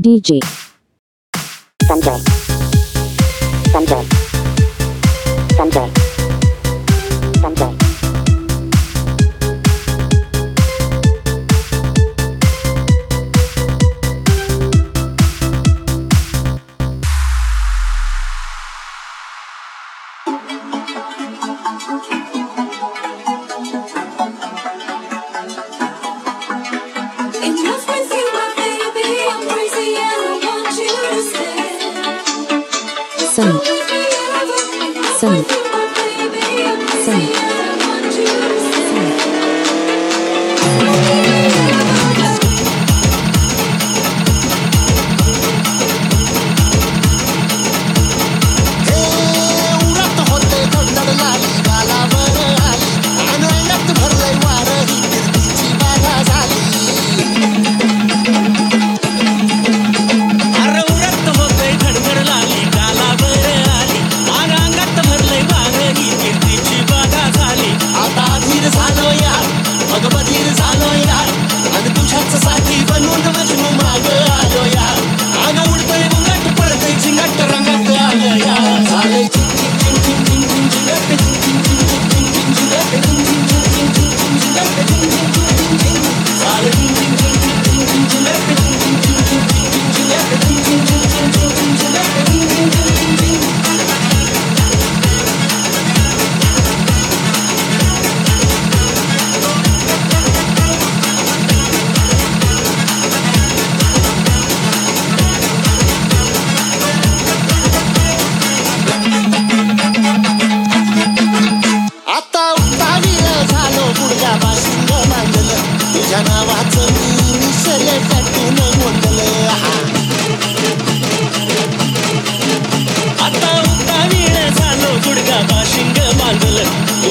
DJ Sanjay. Sanjay. Sanjay. Sanjay. Enough Sun. Sun.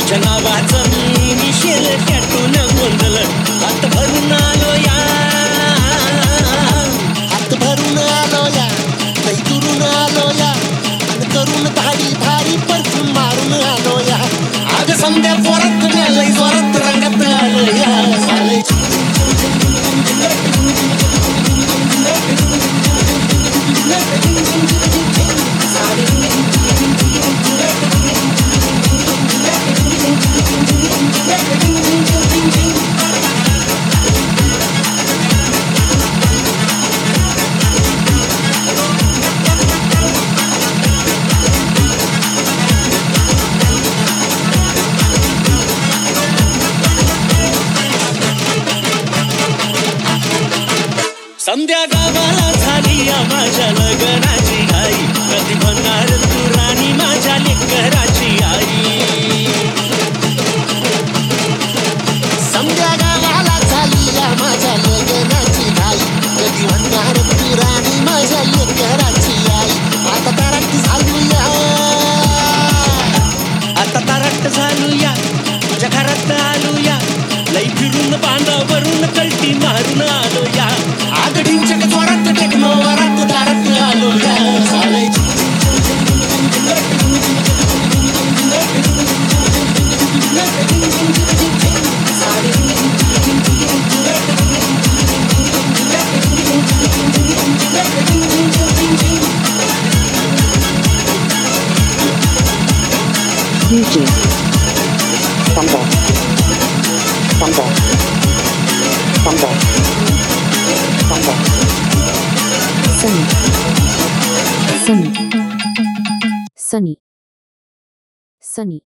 तुझ्या नावाचं मी निशेल हात भरून आलो या. हात भरून आलो या. काही दुरून आलो या. आणि करून भारी भारी परफ्यूम मारून आलो या. आग संध्या जोरात संध्या गावाला झाली या माझ्या लग्नाची आई. कधी म्हणणार तू राणी माझ्या लेकराची आई. समजा गावाला झाली या माझ्या लग्नाची आई. कधी म्हणणार तू राणी माझ्या लेकराची आई. आता तारट झालू या आता तारट झालूया. तुझ्या घरात आलूया. लई फिरून बांधावरून कलटी मारून Sunny. Sunny. Sunny. Sunny.